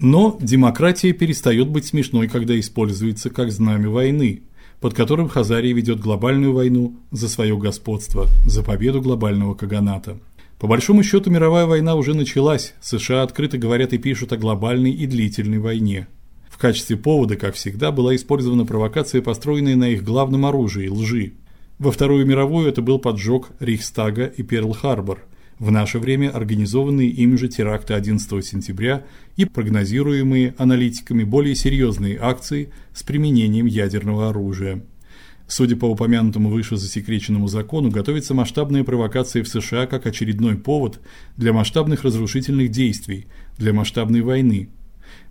Но демократия перестает быть смешной, когда используется как знамя войны, под которым Хазария ведет глобальную войну за свое господство, за победу глобального каганата. По большому счету мировая война уже началась. США открыто говорят и пишут о глобальной и длительной войне. В качестве повода, как всегда, была использована провокация, построенная на их главном оружии лжи. Во Вторую мировую это был поджог Рейхстага и Перл-Харбор. В наше время организованные ими же теракты 11 сентября и прогнозируемые аналитиками более серьезные акции с применением ядерного оружия. Судя по упомянутому выше засекреченному закону, готовится масштабная провокация в США как очередной повод для масштабных разрушительных действий, для масштабной войны.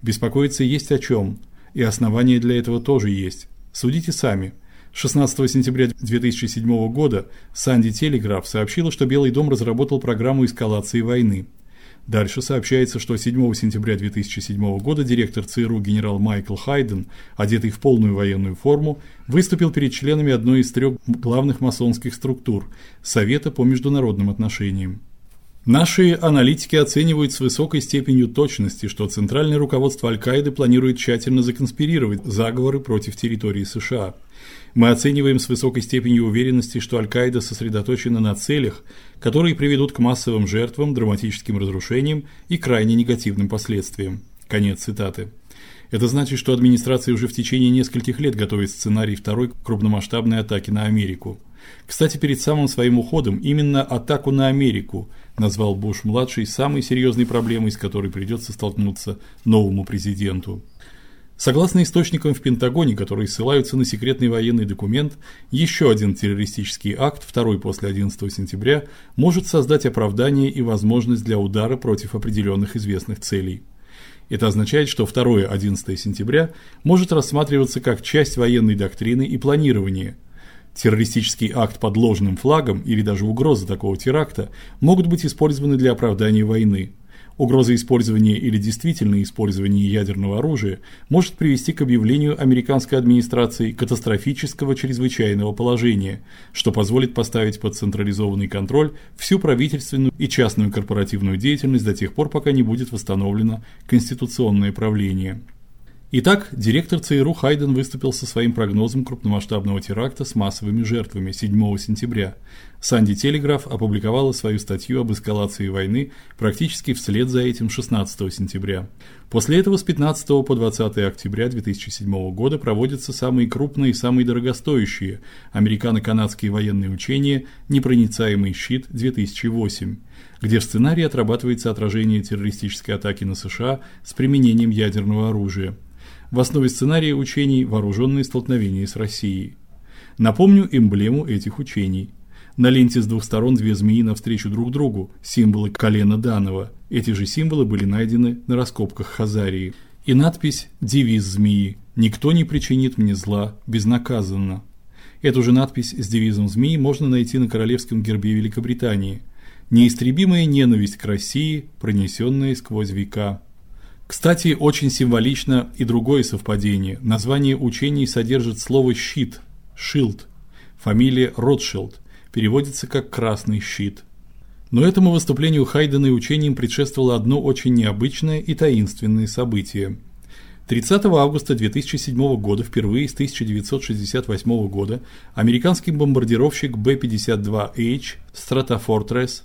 Беспокоиться есть о чем, и основания для этого тоже есть. Судите сами. 16 сентября 2007 года Санди Телеграф сообщила, что Белый дом разработал программу эскалации войны. Дальше сообщается, что 7 сентября 2007 года директор ЦРУ генерал Майкл Хайден, одетый в полную военную форму, выступил перед членами одной из трех главных масонских структур Совета по международным отношениям. Наши аналитики оценивают с высокой степенью точности, что центральное руководство Аль-Каиды планирует тщательно законспирировать заговоры против территории США. Мы оцениваем с высокой степенью уверенности, что Аль-Каида сосредоточена на целях, которые приведут к массовым жертвам, драматическим разрушениям и крайне негативным последствиям. Конец цитаты. Это значит, что администрация уже в течение нескольких лет готовит сценарий второй крупномасштабной атаки на Америку. Кстати, перед самым своим уходом именно атаку на Америку назвал Буш-младший самой серьезной проблемой, с которой придется столкнуться новому президенту. Согласно источникам в Пентагоне, которые ссылаются на секретный военный документ, еще один террористический акт, второй после 11 сентября, может создать оправдание и возможность для удара против определенных известных целей. Это означает, что второе 11 сентября может рассматриваться как часть военной доктрины и планирования, Террористический акт под ложным флагом или даже угроза такого теракта могут быть использованы для оправдания войны. Угроза использования или действительное использование ядерного оружия может привести к объявлению американской администрацией катастрофического чрезвычайного положения, что позволит поставить под централизованный контроль всю правительственную и частную корпоративную деятельность до тех пор, пока не будет восстановлено конституционное правление. Итак, директор ЦРУ Хайден выступил со своим прогнозом крупномасштабного теракта с массовыми жертвами 7 сентября. Санди Телеграф опубликовала свою статью об эскалации войны практически вслед за этим 16 сентября. После этого с 15 по 20 октября 2007 года проводятся самые крупные и самые дорогостоящие американо-канадские военные учения Непроницаемый щит-2008, где в сценарии отрабатывается отражение террористической атаки на США с применением ядерного оружия. В основе сценария учений вооруженные столкновения с Россией. Напомню эмблему этих учений. На ленте с двух сторон две змеи навстречу друг другу, символы колена Данова. Эти же символы были найдены на раскопках Хазарии. И надпись девиз змеи: Никто не причинит мне зла безнаказанно. Эту же надпись с девизом змеи можно найти на королевском гербе Великобритании. Неистребимая ненависть к России, пронесенная сквозь века. Кстати, очень символично и другое совпадение. Название учений содержит слово щит, shield. Фамилия Ротшильд переводится как красный щит. Но этому выступлению Хайдена и учениям предшествовало одно очень необычное и таинственное событие. 30 августа 2007 года, впервые с 1968 года, американский бомбардировщик Б-52H Stratofortress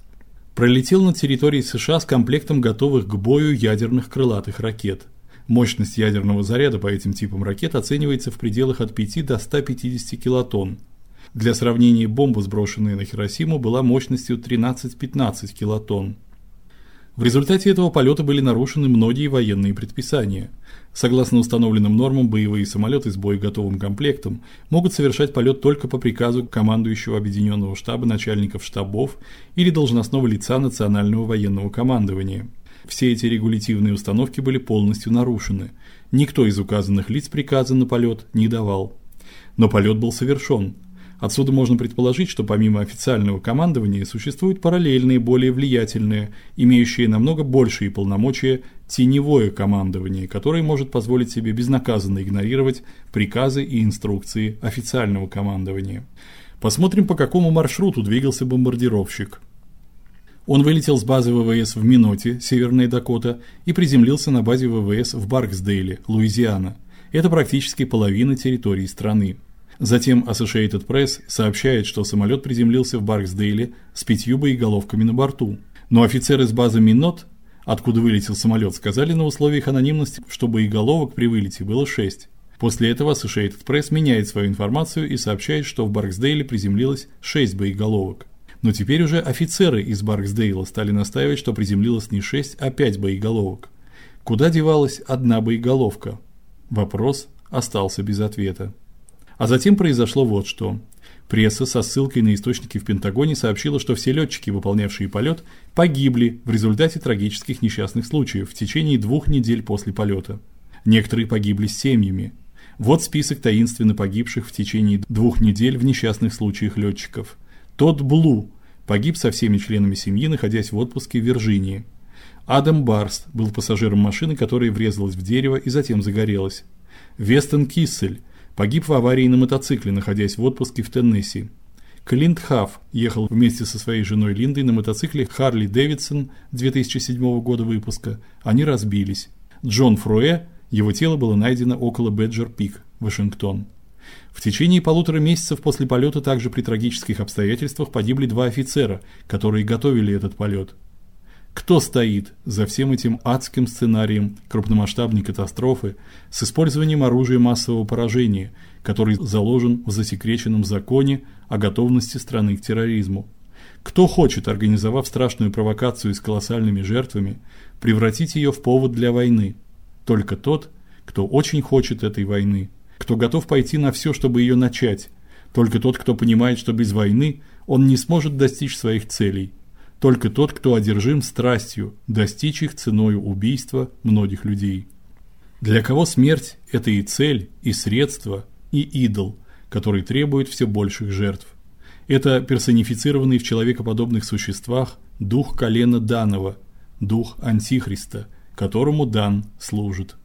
пролетел над территорией США с комплектом готовых к бою ядерных крылатых ракет. Мощность ядерного заряда по этим типам ракет оценивается в пределах от 5 до 150 килотонн. Для сравнения, бомба, сброшенная на Хиросиму, была мощностью 13-15 килотонн. В результате этого полета были нарушены многие военные предписания. Согласно установленным нормам, боевые самолеты с боеготовым комплектом могут совершать полет только по приказу командующего объединенного штаба начальников штабов или должностного лица национального военного командования. Все эти регулятивные установки были полностью нарушены. Никто из указанных лиц приказа на полет не давал. Но полет был совершен. Отсюда можно предположить, что помимо официального командования существуют параллельные, более влиятельные, имеющие намного большие полномочия теневое командование, которое может позволить себе безнаказанно игнорировать приказы и инструкции официального командования. Посмотрим, по какому маршруту двигался бомбардировщик. Он вылетел с базы ВВС в Миноте, Северная Дакота, и приземлился на базе ВВС в Барксдейле, Луизиана. Это практически половина территории страны. Затем Associated Press сообщает, что самолет приземлился в Барксдейле с пятью боеголовками на борту. Но офицеры с базы Минот, откуда вылетел самолет, сказали на условиях анонимности, что боеголовок при вылете было шесть. После этого Associated Press меняет свою информацию и сообщает, что в Барксдейле приземлилось шесть боеголовок. Но теперь уже офицеры из Барксдейла стали настаивать, что приземлилось не 6, а 5 боеголовок. Куда девалась одна боеголовка? Вопрос остался без ответа. А затем произошло вот что. Пресса со ссылкой на источники в Пентагоне сообщила, что все летчики, выполнявшие полет, погибли в результате трагических несчастных случаев в течение двух недель после полета. Некоторые погибли с семьями. Вот список таинственно погибших в течение двух недель в несчастных случаях летчиков. Тот Блу погиб со всеми членами семьи, находясь в отпуске в Вирджинии. Адам Барст был пассажиром машины, которая врезалась в дерево и затем загорелась. Вестон Киссель погиб в аварии на мотоцикле, находясь в отпуске в Теннесси. Клинт Хафф ехал вместе со своей женой Линдой на мотоцикле Харли Дэвидсон 2007 года выпуска. Они разбились. Джон Фруэ, его тело было найдено около Бэджер-Пик, Вашингтон. В течение полутора месяцев после полета также при трагических обстоятельствах погибли два офицера, которые готовили этот полет. Кто стоит за всем этим адским сценарием крупномасштабной катастрофы с использованием оружия массового поражения, который заложен в засекреченном законе о готовности страны к терроризму? Кто хочет, организовав страшную провокацию с колоссальными жертвами, превратить ее в повод для войны? Только тот, кто очень хочет этой войны кто готов пойти на все, чтобы ее начать. Только тот, кто понимает, что без войны он не сможет достичь своих целей. Только тот, кто одержим страстью достичь их ценой убийства многих людей. Для кого смерть это и цель, и средство, и идол, который требует все больших жертв. Это персонифицированный в человекоподобных существах дух колена Данова, дух антихриста, которому Дан служит.